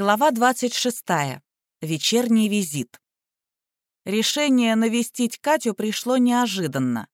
Глава 26. Вечерний визит. Решение навестить Катю пришло неожиданно.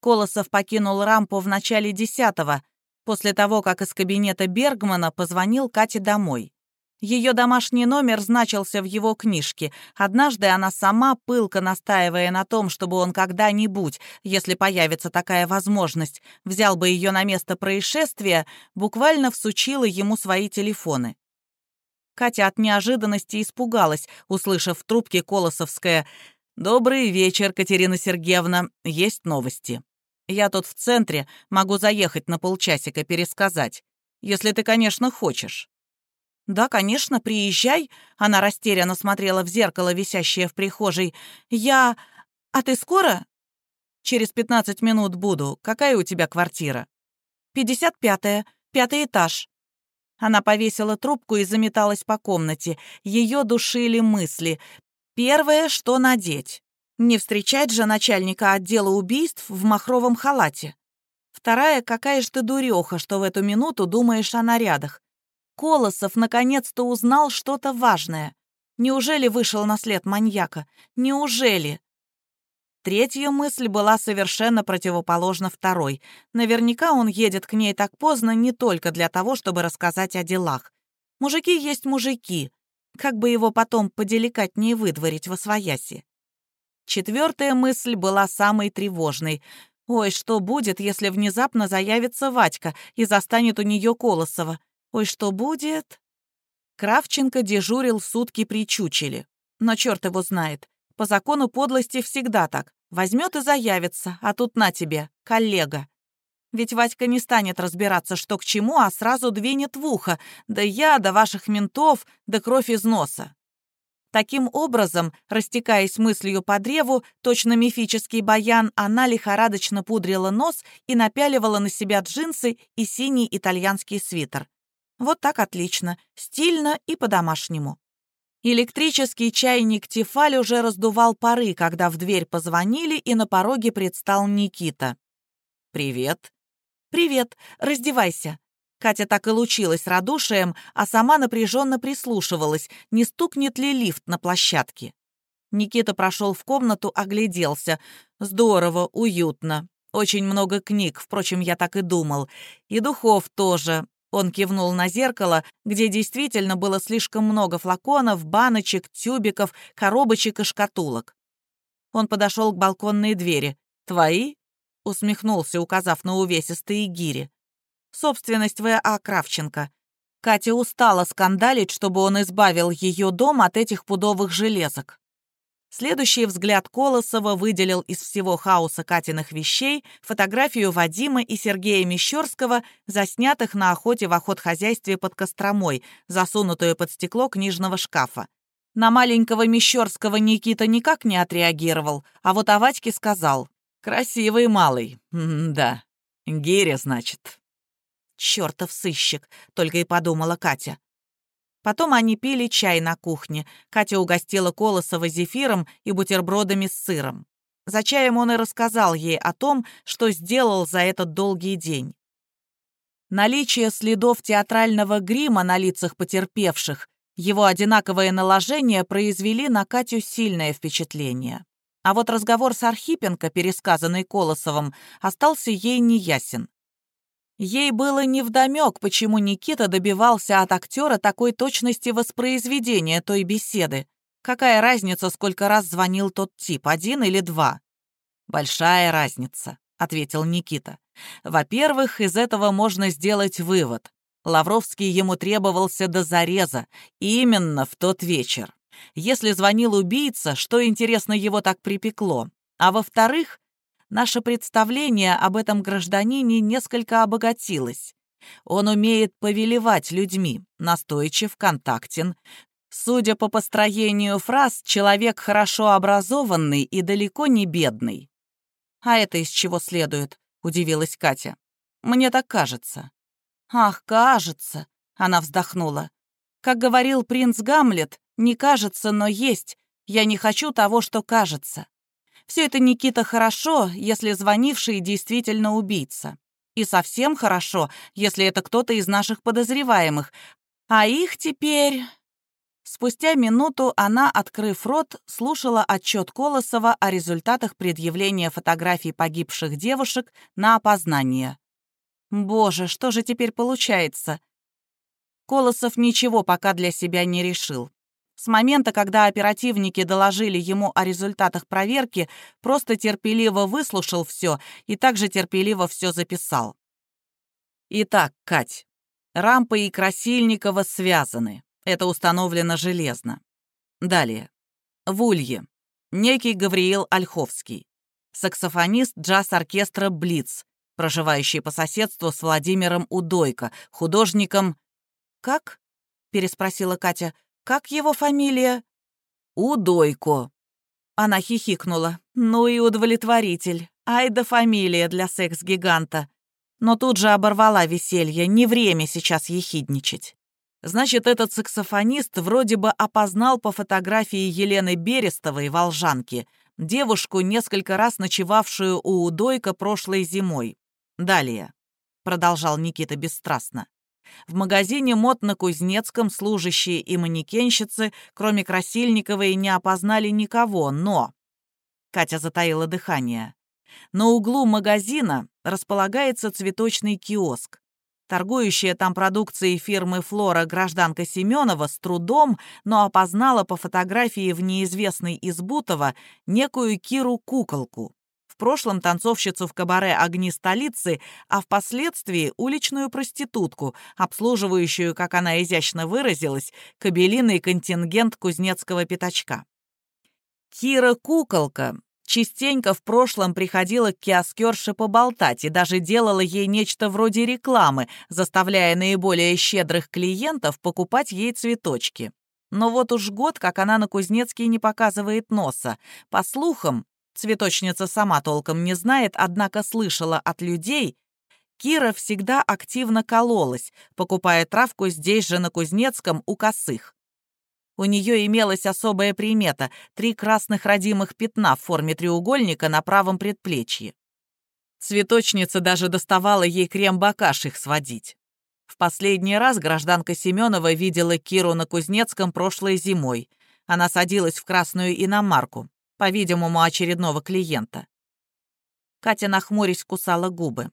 Колосов покинул рампу в начале десятого, после того, как из кабинета Бергмана позвонил Кате домой. Ее домашний номер значился в его книжке. Однажды она сама, пылко настаивая на том, чтобы он когда-нибудь, если появится такая возможность, взял бы ее на место происшествия, буквально всучила ему свои телефоны. Катя от неожиданности испугалась, услышав в трубке Колосовское «Добрый вечер, Катерина Сергеевна. Есть новости. Я тут в центре, могу заехать на полчасика пересказать. Если ты, конечно, хочешь». «Да, конечно, приезжай», — она растерянно смотрела в зеркало, висящее в прихожей. «Я... А ты скоро?» «Через пятнадцать минут буду. Какая у тебя квартира?» «Пятьдесят пятая. Пятый этаж». Она повесила трубку и заметалась по комнате. Ее душили мысли. Первое, что надеть. Не встречать же начальника отдела убийств в махровом халате. Вторая, какая ж ты дуреха, что в эту минуту думаешь о нарядах. Колосов наконец-то узнал что-то важное. Неужели вышел на след маньяка? Неужели? Третья мысль была совершенно противоположна второй. Наверняка он едет к ней так поздно не только для того, чтобы рассказать о делах. Мужики есть мужики. Как бы его потом поделикатнее выдворить во свояси? Четвертая мысль была самой тревожной. Ой, что будет, если внезапно заявится Вадька и застанет у нее Колосова? Ой, что будет? Кравченко дежурил сутки при чучеле. Но черт его знает. По закону подлости всегда так. Возьмет и заявится, а тут на тебе, коллега. Ведь Вадька не станет разбираться, что к чему, а сразу двинет в ухо. Да я, да ваших ментов, да кровь из носа. Таким образом, растекаясь мыслью по древу, точно мифический баян, она лихорадочно пудрила нос и напяливала на себя джинсы и синий итальянский свитер. Вот так отлично, стильно и по-домашнему. Электрический чайник Тефаль уже раздувал пары, когда в дверь позвонили, и на пороге предстал Никита. «Привет». «Привет. Раздевайся». Катя так и лучилась радушием, а сама напряженно прислушивалась, не стукнет ли лифт на площадке. Никита прошел в комнату, огляделся. Здорово, уютно. Очень много книг, впрочем, я так и думал. И духов тоже. Он кивнул на зеркало, где действительно было слишком много флаконов, баночек, тюбиков, коробочек и шкатулок. Он подошел к балконной двери. «Твои?» — усмехнулся, указав на увесистые гири. «Собственность В.А. Кравченко». Катя устала скандалить, чтобы он избавил ее дом от этих пудовых железок. Следующий взгляд Колосова выделил из всего хаоса Катиных вещей фотографию Вадима и Сергея Мещерского, заснятых на охоте в охотхозяйстве под Костромой, засунутую под стекло книжного шкафа. На маленького Мещерского Никита никак не отреагировал, а вот о сказал «Красивый малый, М да, Геря, значит». «Чёртов сыщик», — только и подумала Катя. Потом они пили чай на кухне. Катя угостила Колосова зефиром и бутербродами с сыром. За чаем он и рассказал ей о том, что сделал за этот долгий день. Наличие следов театрального грима на лицах потерпевших, его одинаковое наложение произвели на Катю сильное впечатление. А вот разговор с Архипенко, пересказанный Колосовым, остался ей неясен. Ей было невдомёк, почему Никита добивался от актера такой точности воспроизведения той беседы. Какая разница, сколько раз звонил тот тип, один или два? «Большая разница», — ответил Никита. «Во-первых, из этого можно сделать вывод. Лавровский ему требовался до зареза, именно в тот вечер. Если звонил убийца, что, интересно, его так припекло? А во-вторых, наше представление об этом гражданине несколько обогатилось. Он умеет повелевать людьми, настойчив, контактен. Судя по построению фраз, человек хорошо образованный и далеко не бедный. «А это из чего следует?» — удивилась Катя. «Мне так кажется». «Ах, кажется!» — она вздохнула. «Как говорил принц Гамлет, не кажется, но есть. Я не хочу того, что кажется. Все это, Никита, хорошо, если звонивший действительно убийца. И совсем хорошо, если это кто-то из наших подозреваемых. А их теперь... Спустя минуту она, открыв рот, слушала отчет Колосова о результатах предъявления фотографий погибших девушек на опознание. «Боже, что же теперь получается?» Колосов ничего пока для себя не решил. С момента, когда оперативники доложили ему о результатах проверки, просто терпеливо выслушал все и также терпеливо все записал. Итак, Кать, Рампа и Красильникова связаны. Это установлено железно. Далее. В Улье. Некий Гавриил Ольховский. Саксофонист джаз-оркестра «Блиц», проживающий по соседству с Владимиром Удойко, художником... «Как?» — переспросила Катя. «Как его фамилия?» «Удойко». Она хихикнула. «Ну и удовлетворитель. Ай да фамилия для секс-гиганта». Но тут же оборвала веселье. Не время сейчас ехидничать. Значит, этот саксофонист вроде бы опознал по фотографии Елены Берестовой, волжанки, девушку, несколько раз ночевавшую у Удойка прошлой зимой. Далее, продолжал Никита бесстрастно. В магазине мод на Кузнецком служащие и манекенщицы, кроме Красильниковой, не опознали никого, но... Катя затаила дыхание. На углу магазина располагается цветочный киоск. Торгующая там продукцией фирмы «Флора» гражданка Семенова с трудом, но опознала по фотографии в неизвестной из Бутова некую Киру-куколку. Прошлом танцовщицу в кабаре «Огни столицы», а впоследствии уличную проститутку, обслуживающую, как она изящно выразилась, кабелиный контингент кузнецкого пятачка. Кира-куколка Частенько в прошлом приходила к киоскерше поболтать и даже делала ей нечто вроде рекламы, заставляя наиболее щедрых клиентов покупать ей цветочки. Но вот уж год, как она на Кузнецкий не показывает носа. По слухам, цветочница сама толком не знает, однако слышала от людей, Кира всегда активно кололась, покупая травку здесь же на Кузнецком у косых. У нее имелась особая примета — три красных родимых пятна в форме треугольника на правом предплечье. Цветочница даже доставала ей крем-бакаш их сводить. В последний раз гражданка Семенова видела Киру на Кузнецком прошлой зимой. Она садилась в красную иномарку, по-видимому, очередного клиента. Катя, нахмурясь, кусала губы.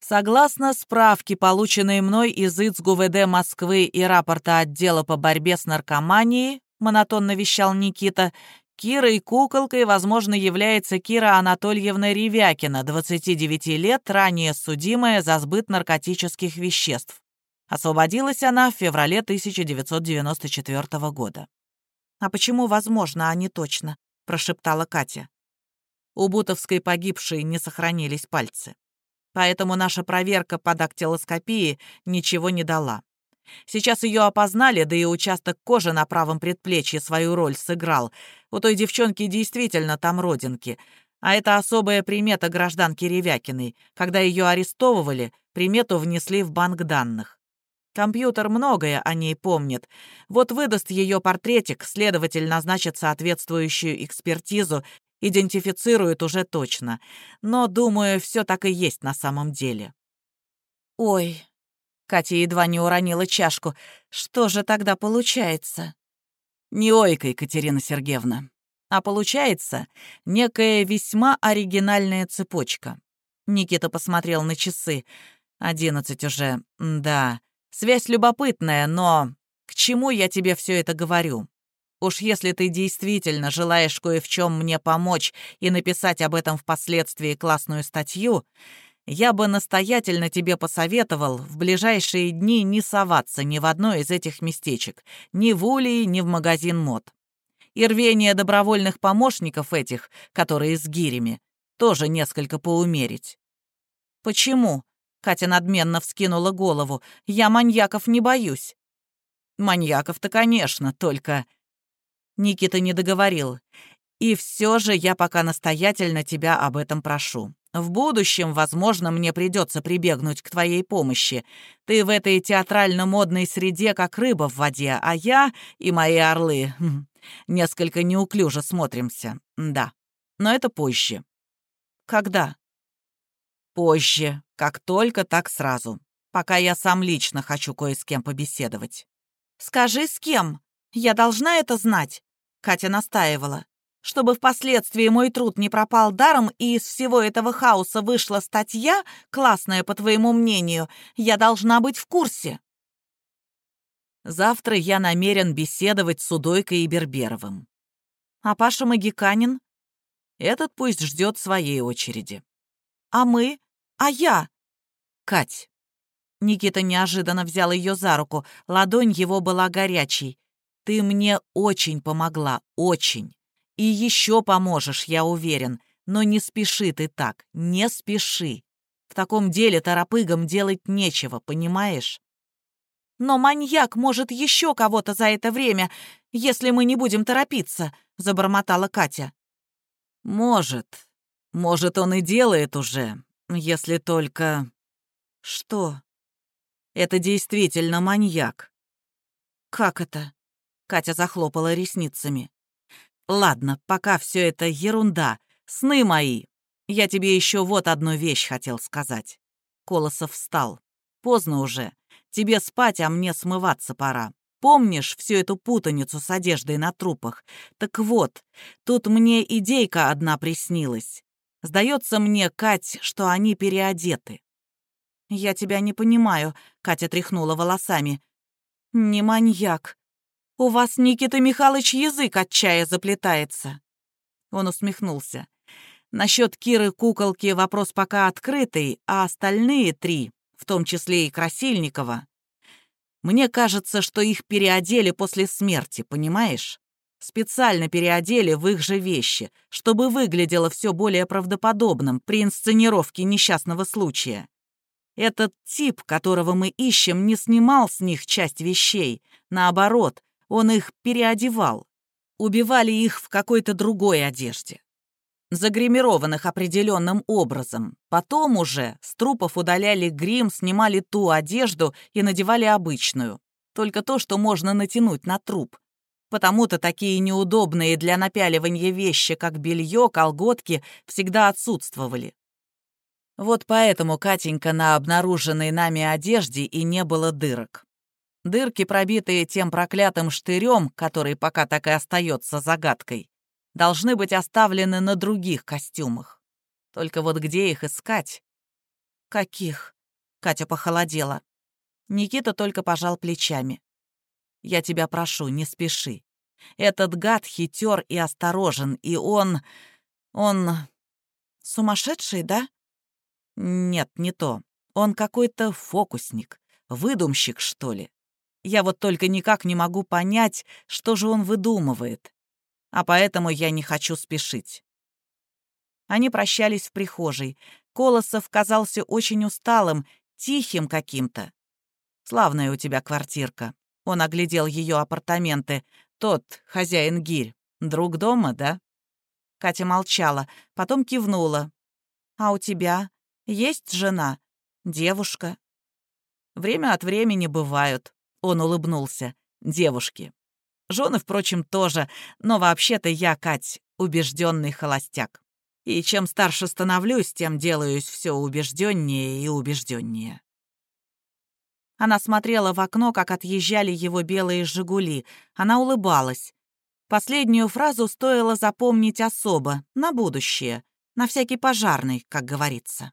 Согласно справке, полученной мной из ИЦГУВД Москвы и рапорта отдела по борьбе с наркоманией, монотонно вещал Никита, Кирой куколкой, возможно, является Кира Анатольевна Ревякина, 29 лет, ранее судимая за сбыт наркотических веществ. Освободилась она в феврале 1994 года. «А почему возможно, а не точно?» — прошептала Катя. У Бутовской погибшей не сохранились пальцы поэтому наша проверка по дактилоскопии ничего не дала. Сейчас ее опознали, да и участок кожи на правом предплечье свою роль сыграл. У той девчонки действительно там родинки. А это особая примета гражданки Ревякиной. Когда ее арестовывали, примету внесли в банк данных. Компьютер многое о ней помнит. Вот выдаст ее портретик, следователь назначит соответствующую экспертизу идентифицирует уже точно. Но, думаю, все так и есть на самом деле. «Ой», — Катя едва не уронила чашку, — «что же тогда получается?» «Не ойка, Екатерина Сергеевна, а получается некая весьма оригинальная цепочка». Никита посмотрел на часы. «Одиннадцать уже, да. Связь любопытная, но к чему я тебе все это говорю? Уж если ты действительно желаешь кое в чем мне помочь и написать об этом впоследствии классную статью, я бы настоятельно тебе посоветовал в ближайшие дни не соваться ни в одно из этих местечек, ни в Улии, ни в магазин мод. И рвение добровольных помощников этих, которые с гирями, тоже несколько поумерить. «Почему?» — Катя надменно вскинула голову. «Я маньяков не боюсь». «Маньяков-то, конечно, только...» Никита не договорил. «И все же я пока настоятельно тебя об этом прошу. В будущем, возможно, мне придется прибегнуть к твоей помощи. Ты в этой театрально-модной среде как рыба в воде, а я и мои орлы хм, несколько неуклюже смотримся. Да, но это позже». «Когда?» «Позже. Как только, так сразу. Пока я сам лично хочу кое с кем побеседовать». «Скажи, с кем?» Я должна это знать?» Катя настаивала. «Чтобы впоследствии мой труд не пропал даром, и из всего этого хаоса вышла статья, классная, по твоему мнению, я должна быть в курсе». Завтра я намерен беседовать с Удойкой и Берберовым. А Паша Магиканин? Этот пусть ждет своей очереди. А мы? А я? Кать. Никита неожиданно взял ее за руку. Ладонь его была горячей. Ты мне очень помогла, очень. И еще поможешь, я уверен. Но не спеши ты так, не спеши. В таком деле торопыгам делать нечего, понимаешь? Но маньяк может еще кого-то за это время, если мы не будем торопиться», — забормотала Катя. «Может. Может, он и делает уже, если только...» «Что?» «Это действительно маньяк». «Как это?» — Катя захлопала ресницами. «Ладно, пока все это ерунда. Сны мои. Я тебе еще вот одну вещь хотел сказать». Колосов встал. «Поздно уже. Тебе спать, а мне смываться пора. Помнишь всю эту путаницу с одеждой на трупах? Так вот, тут мне идейка одна приснилась. Сдается мне, Кать, что они переодеты». «Я тебя не понимаю», — Катя тряхнула волосами. «Не маньяк. У вас, Никита Михайлович, язык от чая заплетается». Он усмехнулся. Насчет Киры куколки вопрос пока открытый, а остальные три в том числе и Красильникова. Мне кажется, что их переодели после смерти, понимаешь? Специально переодели в их же вещи, чтобы выглядело все более правдоподобным при инсценировке несчастного случая. Этот тип, которого мы ищем, не снимал с них часть вещей. Наоборот, он их переодевал. Убивали их в какой-то другой одежде загримированных определенным образом. Потом уже с трупов удаляли грим, снимали ту одежду и надевали обычную. Только то, что можно натянуть на труп. Потому-то такие неудобные для напяливания вещи, как белье, колготки, всегда отсутствовали. Вот поэтому, Катенька, на обнаруженной нами одежде и не было дырок. Дырки, пробитые тем проклятым штырем, который пока так и остается загадкой, должны быть оставлены на других костюмах. Только вот где их искать? Каких? Катя похолодела. Никита только пожал плечами. Я тебя прошу, не спеши. Этот гад хитер и осторожен, и он... он... Сумасшедший, да? Нет, не то. Он какой-то фокусник, выдумщик, что ли. Я вот только никак не могу понять, что же он выдумывает а поэтому я не хочу спешить». Они прощались в прихожей. Колосов казался очень усталым, тихим каким-то. «Славная у тебя квартирка». Он оглядел ее апартаменты. «Тот, хозяин гирь, друг дома, да?» Катя молчала, потом кивнула. «А у тебя есть жена? Девушка?» «Время от времени бывают», — он улыбнулся. «Девушки. Жены, впрочем, тоже, но вообще-то я, Кать, убежденный холостяк. И чем старше становлюсь, тем делаюсь все убежденнее и убежденнее. Она смотрела в окно, как отъезжали его белые «Жигули». Она улыбалась. Последнюю фразу стоило запомнить особо, на будущее, на всякий пожарный, как говорится.